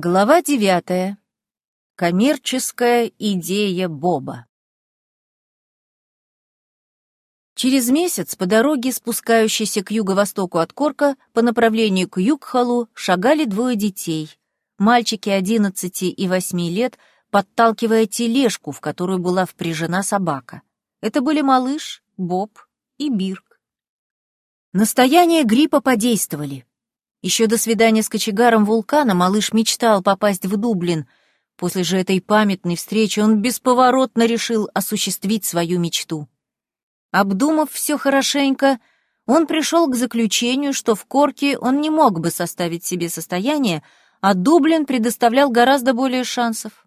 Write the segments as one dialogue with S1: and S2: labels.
S1: Глава девятая. Коммерческая идея Боба. Через месяц по дороге, спускающейся к юго-востоку от Корка, по направлению к Югхалу, шагали двое детей. Мальчики одиннадцати и восьми лет, подталкивая тележку, в которую была впряжена собака. Это были малыш, Боб и Бирк. Настояния гриппа подействовали. Еще до свидания с кочегаром вулкана малыш мечтал попасть в Дублин. После же этой памятной встречи он бесповоротно решил осуществить свою мечту. Обдумав все хорошенько, он пришел к заключению, что в Корке он не мог бы составить себе состояние, а Дублин предоставлял гораздо более шансов.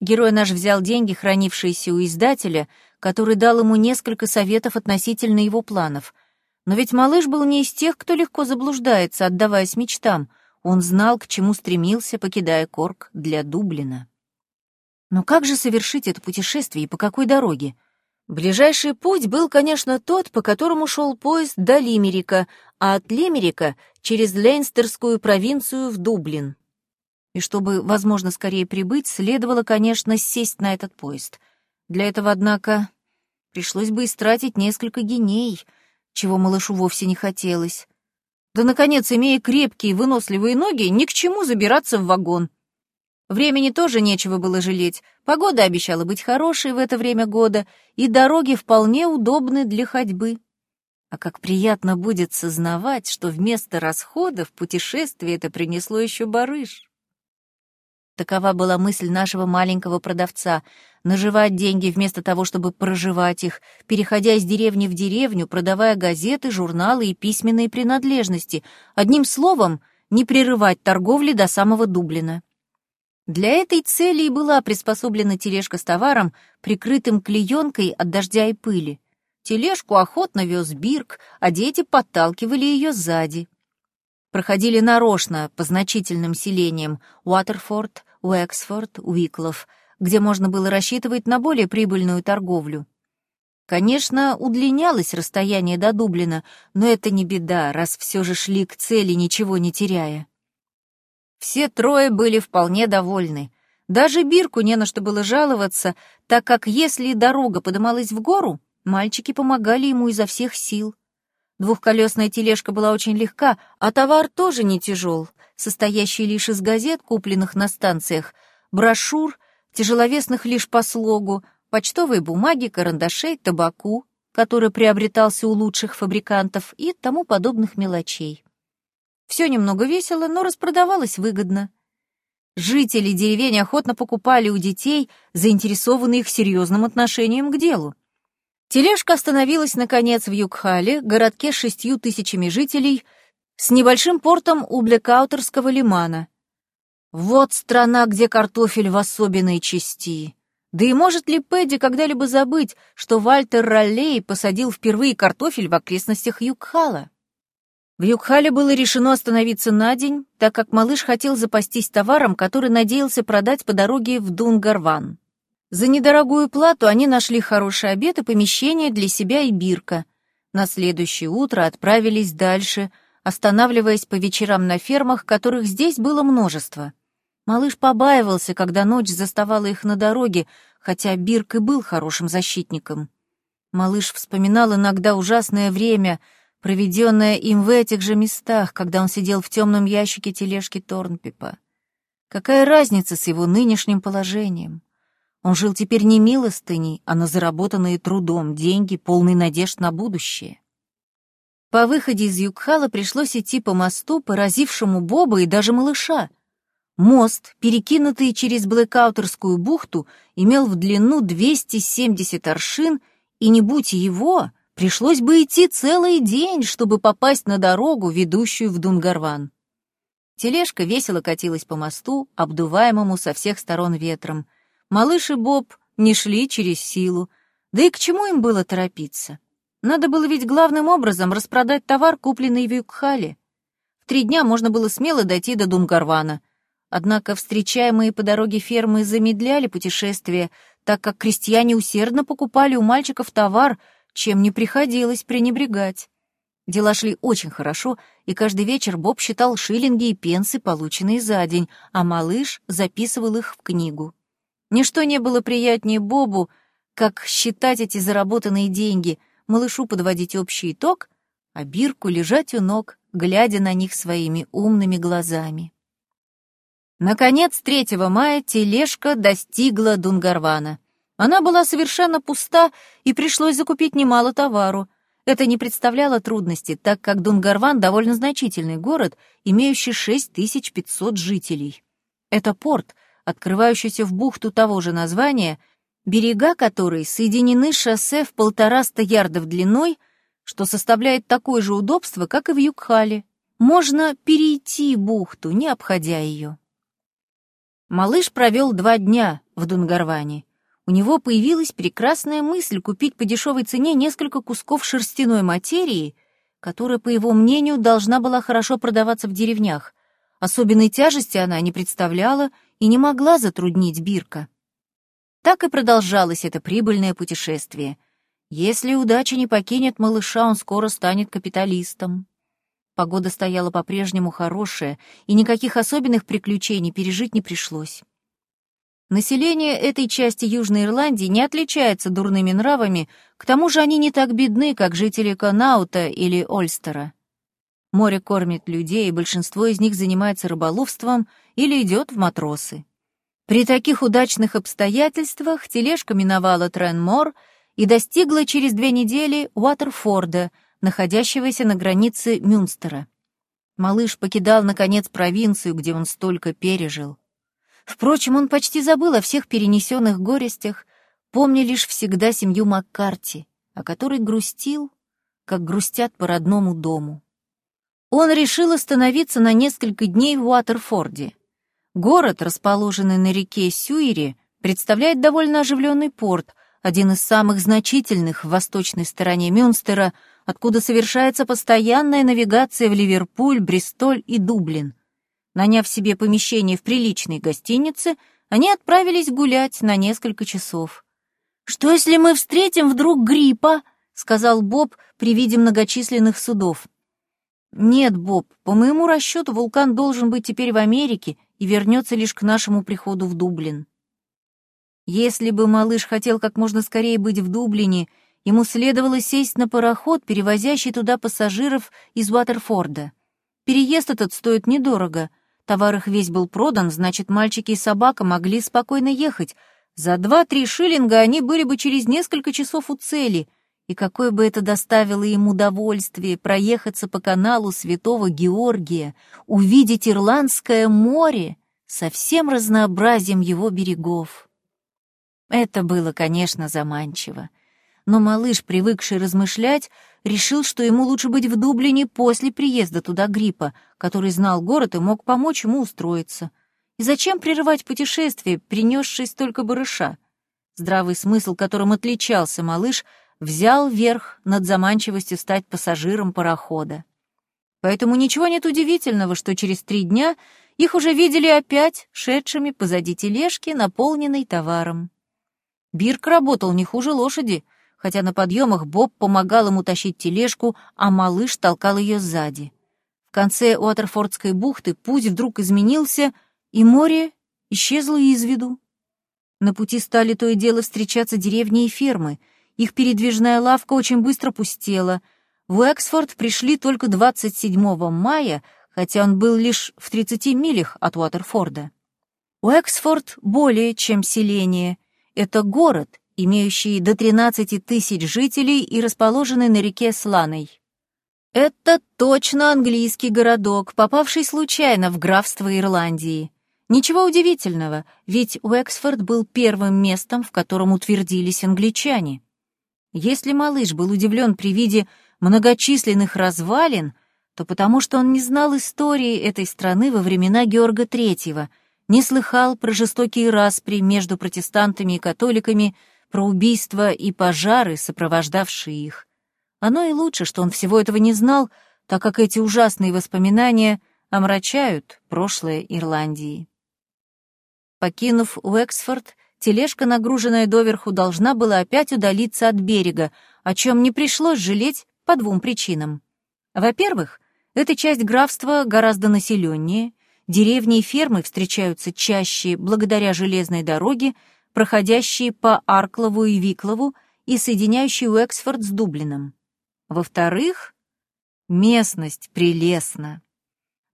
S1: Герой наш взял деньги, хранившиеся у издателя, который дал ему несколько советов относительно его планов — но ведь малыш был не из тех, кто легко заблуждается, отдаваясь мечтам. Он знал, к чему стремился, покидая Корк для Дублина. Но как же совершить это путешествие и по какой дороге? Ближайший путь был, конечно, тот, по которому шел поезд до Лимерика, а от Лимерика через Лейнстерскую провинцию в Дублин. И чтобы, возможно, скорее прибыть, следовало, конечно, сесть на этот поезд. Для этого, однако, пришлось бы истратить несколько геней — чего малышу вовсе не хотелось. Да, наконец, имея крепкие и выносливые ноги, ни к чему забираться в вагон. Времени тоже нечего было жалеть. Погода обещала быть хорошей в это время года, и дороги вполне удобны для ходьбы. А как приятно будет сознавать, что вместо расходов путешествие это принесло еще барыш. Такова была мысль нашего маленького продавца — наживать деньги вместо того, чтобы проживать их, переходя из деревни в деревню, продавая газеты, журналы и письменные принадлежности. Одним словом, не прерывать торговли до самого Дублина. Для этой цели и была приспособлена тележка с товаром, прикрытым клеенкой от дождя и пыли. Тележку охотно вез Бирк, а дети подталкивали ее сзади проходили нарочно по значительным селениям Уатерфорд, Уэксфорд, Уиклов, где можно было рассчитывать на более прибыльную торговлю. Конечно, удлинялось расстояние до Дублина, но это не беда, раз все же шли к цели, ничего не теряя. Все трое были вполне довольны. Даже Бирку не на что было жаловаться, так как если дорога подымалась в гору, мальчики помогали ему изо всех сил. Двухколесная тележка была очень легка, а товар тоже не тяжел, состоящий лишь из газет, купленных на станциях, брошюр, тяжеловесных лишь по слогу, почтовой бумаги, карандашей, табаку, который приобретался у лучших фабрикантов и тому подобных мелочей. Все немного весело, но распродавалось выгодно. Жители деревень охотно покупали у детей, заинтересованные их серьезным отношением к делу. Тележка остановилась, наконец, в Югхале, городке с шестью тысячами жителей, с небольшим портом у Блекаутерского лимана. Вот страна, где картофель в особенной части. Да и может ли Пэдди когда-либо забыть, что Вальтер Роллей посадил впервые картофель в окрестностях Югхала? В Югхале было решено остановиться на день, так как малыш хотел запастись товаром, который надеялся продать по дороге в Дунгарван. За недорогую плату они нашли хороший обед и помещение для себя и Бирка. На следующее утро отправились дальше, останавливаясь по вечерам на фермах, которых здесь было множество. Малыш побаивался, когда ночь заставала их на дороге, хотя Бирк и был хорошим защитником. Малыш вспоминал иногда ужасное время, проведенное им в этих же местах, когда он сидел в темном ящике тележки Торнпипа. Какая разница с его нынешним положением? Он жил теперь не милостыней, а на заработанные трудом деньги, полный надежд на будущее. По выходе из Югхала пришлось идти по мосту, поразившему Боба и даже малыша. Мост, перекинутый через Блэкаутерскую бухту, имел в длину 270 аршин, и не будь его, пришлось бы идти целый день, чтобы попасть на дорогу, ведущую в Дунгарван. Тележка весело катилась по мосту, обдуваемому со всех сторон ветром. Малыш и Боб не шли через силу, да и к чему им было торопиться? Надо было ведь главным образом распродать товар, купленный в Юкхале. В три дня можно было смело дойти до Дунгарвана. Однако встречаемые по дороге фермы замедляли путешествие, так как крестьяне усердно покупали у мальчиков товар, чем не приходилось пренебрегать. Дела шли очень хорошо, и каждый вечер Боб считал шиллинги и пенсы, полученные за день, а малыш записывал их в книгу. Ничто не было приятнее Бобу, как считать эти заработанные деньги, малышу подводить общий итог, а Бирку лежать у ног, глядя на них своими умными глазами. Наконец, 3 мая тележка достигла Дунгарвана. Она была совершенно пуста, и пришлось закупить немало товару. Это не представляло трудности, так как Дунгарван — довольно значительный город, имеющий 6500 жителей. Это порт, открывающийся в бухту того же названия, берега которой соединены шоссе в полтораста ярдов длиной, что составляет такое же удобство, как и в Юкхале. Можно перейти бухту, не обходя ее. Малыш провел два дня в Дунгарване. У него появилась прекрасная мысль купить по дешевой цене несколько кусков шерстяной материи, которая, по его мнению, должна была хорошо продаваться в деревнях. Особенной тяжести она не представляла и не могла затруднить Бирка. Так и продолжалось это прибыльное путешествие. Если удача не покинет малыша, он скоро станет капиталистом. Погода стояла по-прежнему хорошая, и никаких особенных приключений пережить не пришлось. Население этой части Южной Ирландии не отличается дурными нравами, к тому же они не так бедны, как жители Конаута или Ольстера. Море кормит людей, и большинство из них занимается рыболовством или идет в матросы. При таких удачных обстоятельствах тележка миновала Тренмор и достигла через две недели Уатерфорда — находящегося на границе Мюнстера. Малыш покидал, наконец, провинцию, где он столько пережил. Впрочем, он почти забыл о всех перенесенных горестях, помня лишь всегда семью Маккарти, о которой грустил, как грустят по родному дому. Он решил остановиться на несколько дней в Уатерфорде. Город, расположенный на реке Сюири, представляет довольно оживленный порт, один из самых значительных в восточной стороне Мюнстера — откуда совершается постоянная навигация в Ливерпуль, Бристоль и Дублин. Наняв себе помещение в приличной гостинице, они отправились гулять на несколько часов. «Что, если мы встретим вдруг гриппа?» — сказал Боб при виде многочисленных судов. «Нет, Боб, по моему расчету вулкан должен быть теперь в Америке и вернется лишь к нашему приходу в Дублин». Если бы малыш хотел как можно скорее быть в Дублине — Ему следовало сесть на пароход, перевозящий туда пассажиров из Уатерфорда. Переезд этот стоит недорого. Товар их весь был продан, значит, мальчики и собака могли спокойно ехать. За два-три шиллинга они были бы через несколько часов у цели. И какое бы это доставило им удовольствие проехаться по каналу Святого Георгия, увидеть Ирландское море со всем разнообразием его берегов. Это было, конечно, заманчиво но малыш, привыкший размышлять, решил, что ему лучше быть в Дублине после приезда туда гриппа, который знал город и мог помочь ему устроиться. И зачем прерывать путешествие, принесшее столько барыша? Здравый смысл, которым отличался малыш, взял верх над заманчивостью стать пассажиром парохода. Поэтому ничего нет удивительного, что через три дня их уже видели опять шедшими позади тележки, наполненной товаром. Бирк работал не хуже лошади — хотя на подъемах Боб помогал ему тащить тележку, а малыш толкал ее сзади. В конце Уотерфордской бухты путь вдруг изменился, и море исчезло из виду. На пути стали то и дело встречаться деревни и фермы. Их передвижная лавка очень быстро пустела. В Уэксфорд пришли только 27 мая, хотя он был лишь в 30 милях от Уотерфорда. Уэксфорд более чем селение. Это город, имеющий до 13 тысяч жителей и расположенный на реке Сланой. Это точно английский городок, попавший случайно в графство Ирландии. Ничего удивительного, ведь Уэксфорд был первым местом, в котором утвердились англичане. Если малыш был удивлен при виде многочисленных развалин, то потому что он не знал истории этой страны во времена Георга Третьего, не слыхал про жестокие распри между протестантами и католиками, про убийства и пожары, сопровождавшие их. Оно и лучше, что он всего этого не знал, так как эти ужасные воспоминания омрачают прошлое Ирландии. Покинув Уэксфорд, тележка, нагруженная доверху, должна была опять удалиться от берега, о чем не пришлось жалеть по двум причинам. Во-первых, Эта часть графства гораздо населеннее, деревни и фермы встречаются чаще благодаря железной дороге, проходящей по Арклову и Виклову и соединяющей Уэксфорд с Дублином. Во-вторых, местность прелестна.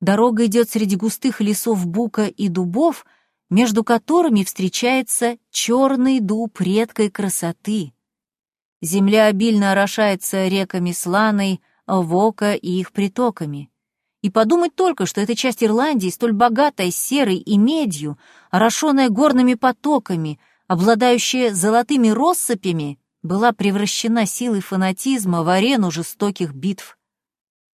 S1: Дорога идет среди густых лесов бука и дубов, между которыми встречается черный дуб редкой красоты. Земля обильно орошается реками Сланой, Вока и их притоками. И подумать только, что эта часть Ирландии, столь богатая серой и медью, орошенная горными потоками, обладающая золотыми россыпями, была превращена силой фанатизма в арену жестоких битв.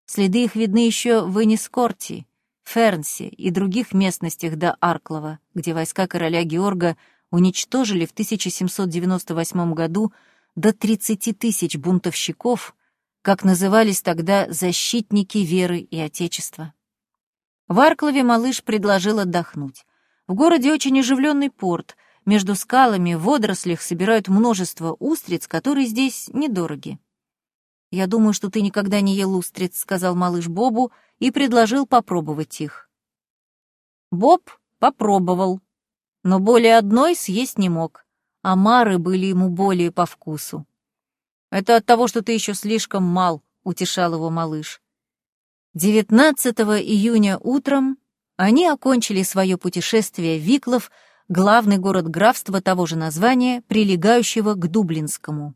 S1: Следы их видны еще в Энискорте, Фернсе и других местностях до Арклова, где войска короля Георга уничтожили в 1798 году до 30 тысяч бунтовщиков, как назывались тогда защитники веры и Отечества. В Арклове малыш предложил отдохнуть. В городе очень оживленный порт, между скалами в водорослях собирают множество устриц, которые здесь недороги. «Я думаю, что ты никогда не ел устриц», — сказал малыш Бобу и предложил попробовать их. Боб попробовал, но более одной съесть не мог, а мары были ему более по вкусу. «Это от того, что ты еще слишком мал», — утешал его малыш. 19 июня утром они окончили свое путешествие Виклов, главный город графства того же названия, прилегающего к Дублинскому.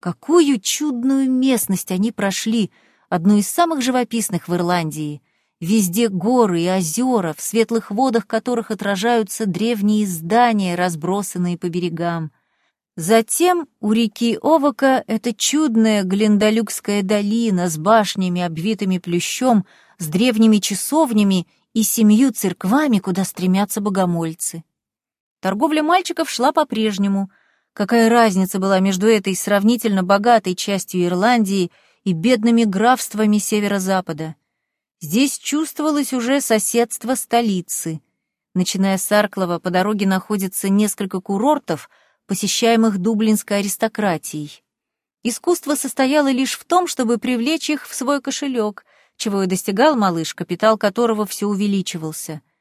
S1: Какую чудную местность они прошли, одну из самых живописных в Ирландии. Везде горы и озера, в светлых водах которых отражаются древние здания, разбросанные по берегам. Затем у реки Овока эта чудная Глендалюкская долина с башнями, обвитыми плющом, с древними часовнями и семью церквами, куда стремятся богомольцы. Торговля мальчиков шла по-прежнему. Какая разница была между этой сравнительно богатой частью Ирландии и бедными графствами северо-запада? Здесь чувствовалось уже соседство столицы. Начиная с Арклова, по дороге находится несколько курортов, посещаемых дублинской аристократией. Искусство состояло лишь в том, чтобы привлечь их в свой кошелек, чего и достигал малыш, капитал которого все увеличивался —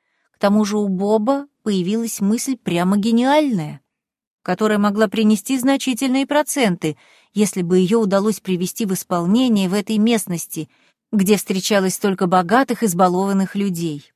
S1: тому же у Боба появилась мысль прямо гениальная, которая могла принести значительные проценты, если бы ее удалось привести в исполнение в этой местности, где встречалось столько богатых, избалованных людей.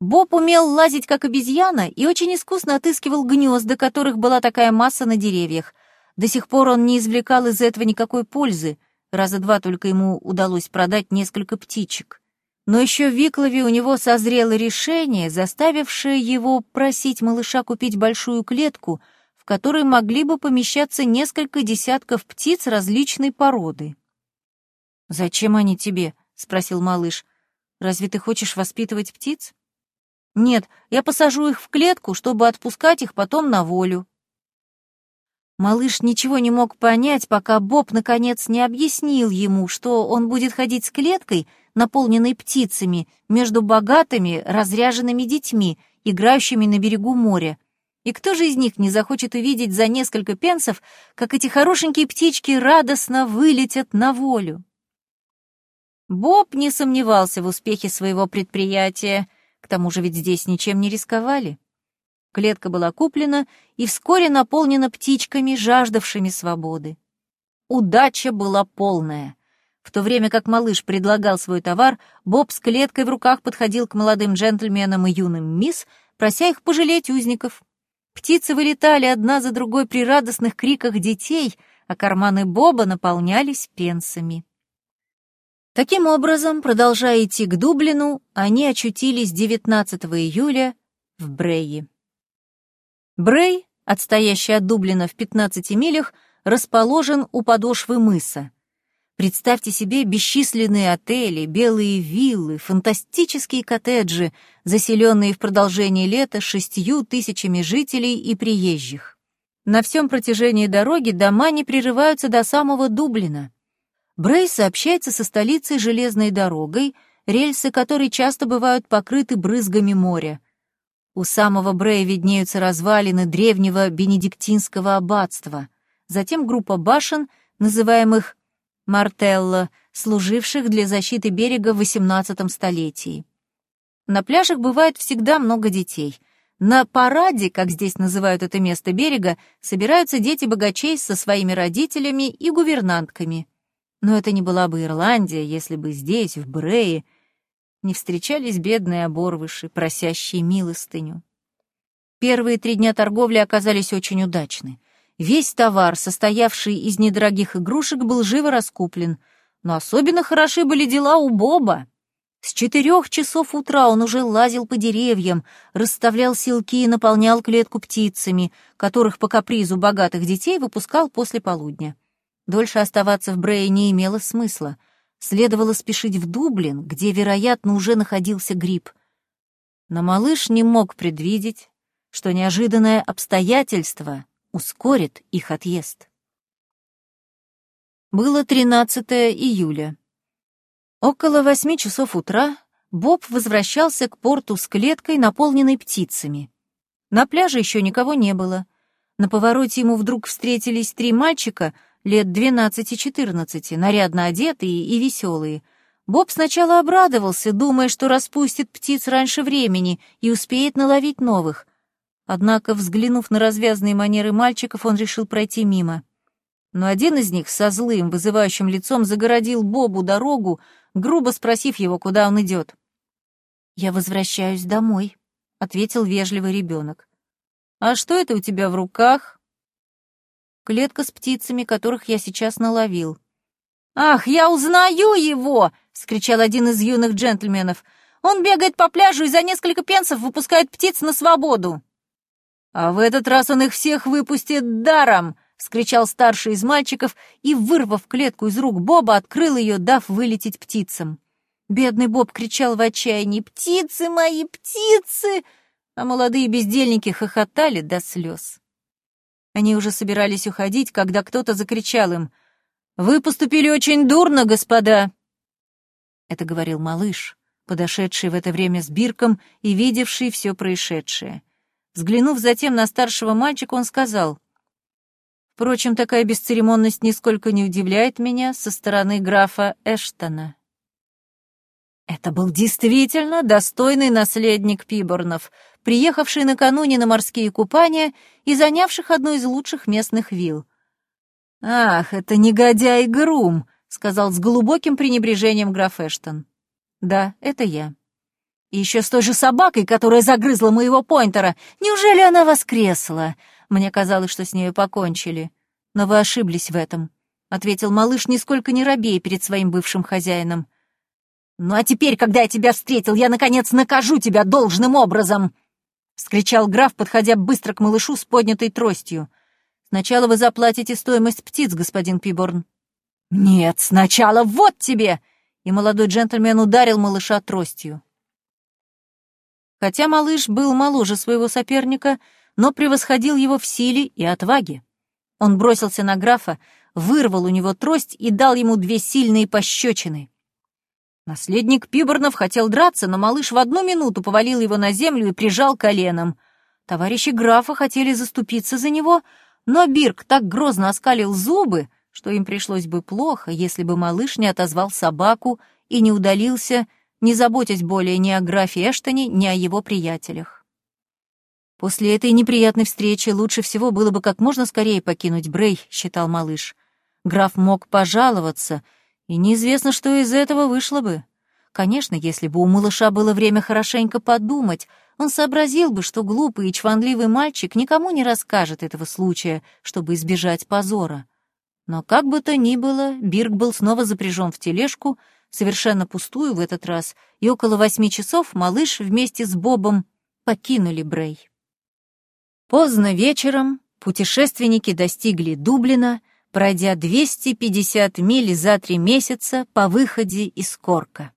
S1: Боб умел лазить как обезьяна и очень искусно отыскивал гнезда, которых была такая масса на деревьях. До сих пор он не извлекал из этого никакой пользы, раза два только ему удалось продать несколько птичек. Но еще в Виклове у него созрело решение, заставившее его просить малыша купить большую клетку, в которой могли бы помещаться несколько десятков птиц различной породы. «Зачем они тебе?» — спросил малыш. «Разве ты хочешь воспитывать птиц?» «Нет, я посажу их в клетку, чтобы отпускать их потом на волю». Малыш ничего не мог понять, пока Боб наконец не объяснил ему, что он будет ходить с клеткой, наполненной птицами, между богатыми, разряженными детьми, играющими на берегу моря. И кто же из них не захочет увидеть за несколько пенсов, как эти хорошенькие птички радостно вылетят на волю? Боб не сомневался в успехе своего предприятия, к тому же ведь здесь ничем не рисковали. Клетка была куплена и вскоре наполнена птичками, жаждавшими свободы. Удача была полная. В то время как малыш предлагал свой товар, Боб с клеткой в руках подходил к молодым джентльменам и юным мисс, прося их пожалеть узников. Птицы вылетали одна за другой при радостных криках детей, а карманы Боба наполнялись пенсами. Таким образом, продолжая идти к Дублину, они очутились 19 июля в Брейе. Брей, отстоящий от Дублина в 15 милях, расположен у подошвы мыса. Представьте себе бесчисленные отели, белые виллы, фантастические коттеджи, заселенные в продолжение лета шестью тысячами жителей и приезжих. На всем протяжении дороги дома не прерываются до самого Дублина. Брей сообщается со столицей железной дорогой, рельсы которой часто бывают покрыты брызгами моря. У самого Брея виднеются развалины древнего бенедиктинского аббатства, затем группа башен, называемых Мартелло, служивших для защиты берега в XVIII столетии. На пляжах бывает всегда много детей. На параде, как здесь называют это место берега, собираются дети богачей со своими родителями и гувернантками. Но это не была бы Ирландия, если бы здесь, в Брее, не встречались бедные оборвыши, просящие милостыню. Первые три дня торговли оказались очень удачны. Весь товар, состоявший из недорогих игрушек, был живо раскуплен. Но особенно хороши были дела у Боба. С четырех часов утра он уже лазил по деревьям, расставлял силки и наполнял клетку птицами, которых по капризу богатых детей выпускал после полудня. Дольше оставаться в Брее не имело смысла. Следовало спешить в Дублин, где, вероятно, уже находился гриб. Но малыш не мог предвидеть, что неожиданное обстоятельство ускорит их отъезд. Было 13 июля. Около восьми часов утра Боб возвращался к порту с клеткой, наполненной птицами. На пляже еще никого не было. На повороте ему вдруг встретились три мальчика лет 12-14, нарядно одетые и веселые. Боб сначала обрадовался, думая, что распустит птиц раньше времени и успеет наловить новых — Однако, взглянув на развязные манеры мальчиков, он решил пройти мимо. Но один из них со злым, вызывающим лицом загородил Бобу дорогу, грубо спросив его, куда он идет. «Я возвращаюсь домой», — ответил вежливый ребенок. «А что это у тебя в руках?» «Клетка с птицами, которых я сейчас наловил». «Ах, я узнаю его!» — скричал один из юных джентльменов. «Он бегает по пляжу и за несколько пенсов выпускает птиц на свободу». «А в этот раз он их всех выпустит даром!» — скричал старший из мальчиков и, вырвав клетку из рук Боба, открыл ее, дав вылететь птицам. Бедный Боб кричал в отчаянии «Птицы мои, птицы!» А молодые бездельники хохотали до слез. Они уже собирались уходить, когда кто-то закричал им «Вы поступили очень дурно, господа!» Это говорил малыш, подошедший в это время с Бирком и видевший все происшедшее. Взглянув затем на старшего мальчика, он сказал, «Впрочем, такая бесцеремонность нисколько не удивляет меня со стороны графа Эштона». Это был действительно достойный наследник Пиборнов, приехавший накануне на морские купания и занявших одну из лучших местных вилл. «Ах, это негодяй Грум», — сказал с глубоким пренебрежением граф Эштон. «Да, это я». И еще с той же собакой, которая загрызла моего поинтера. Неужели она воскресла? Мне казалось, что с нею покончили. Но вы ошиблись в этом, — ответил малыш, нисколько не робея перед своим бывшим хозяином. «Ну а теперь, когда я тебя встретил, я, наконец, накажу тебя должным образом!» — вскричал граф, подходя быстро к малышу с поднятой тростью. «Сначала вы заплатите стоимость птиц, господин Пиборн». «Нет, сначала вот тебе!» И молодой джентльмен ударил малыша тростью. Хотя малыш был моложе своего соперника, но превосходил его в силе и отваге. Он бросился на графа, вырвал у него трость и дал ему две сильные пощечины. Наследник Пиборнов хотел драться, но малыш в одну минуту повалил его на землю и прижал коленом. Товарищи графа хотели заступиться за него, но Бирк так грозно оскалил зубы, что им пришлось бы плохо, если бы малыш не отозвал собаку и не удалился, не заботясь более ни о графе Эштоне, ни о его приятелях. После этой неприятной встречи лучше всего было бы как можно скорее покинуть Брей, считал малыш. Граф мог пожаловаться, и неизвестно, что из этого вышло бы. Конечно, если бы у малыша было время хорошенько подумать, он сообразил бы, что глупый и чванливый мальчик никому не расскажет этого случая, чтобы избежать позора. Но как бы то ни было, Бирк был снова запряжен в тележку, совершенно пустую в этот раз, и около восьми часов малыш вместе с Бобом покинули Брей. Поздно вечером путешественники достигли Дублина, пройдя 250 миль за три месяца по выходе из Корка.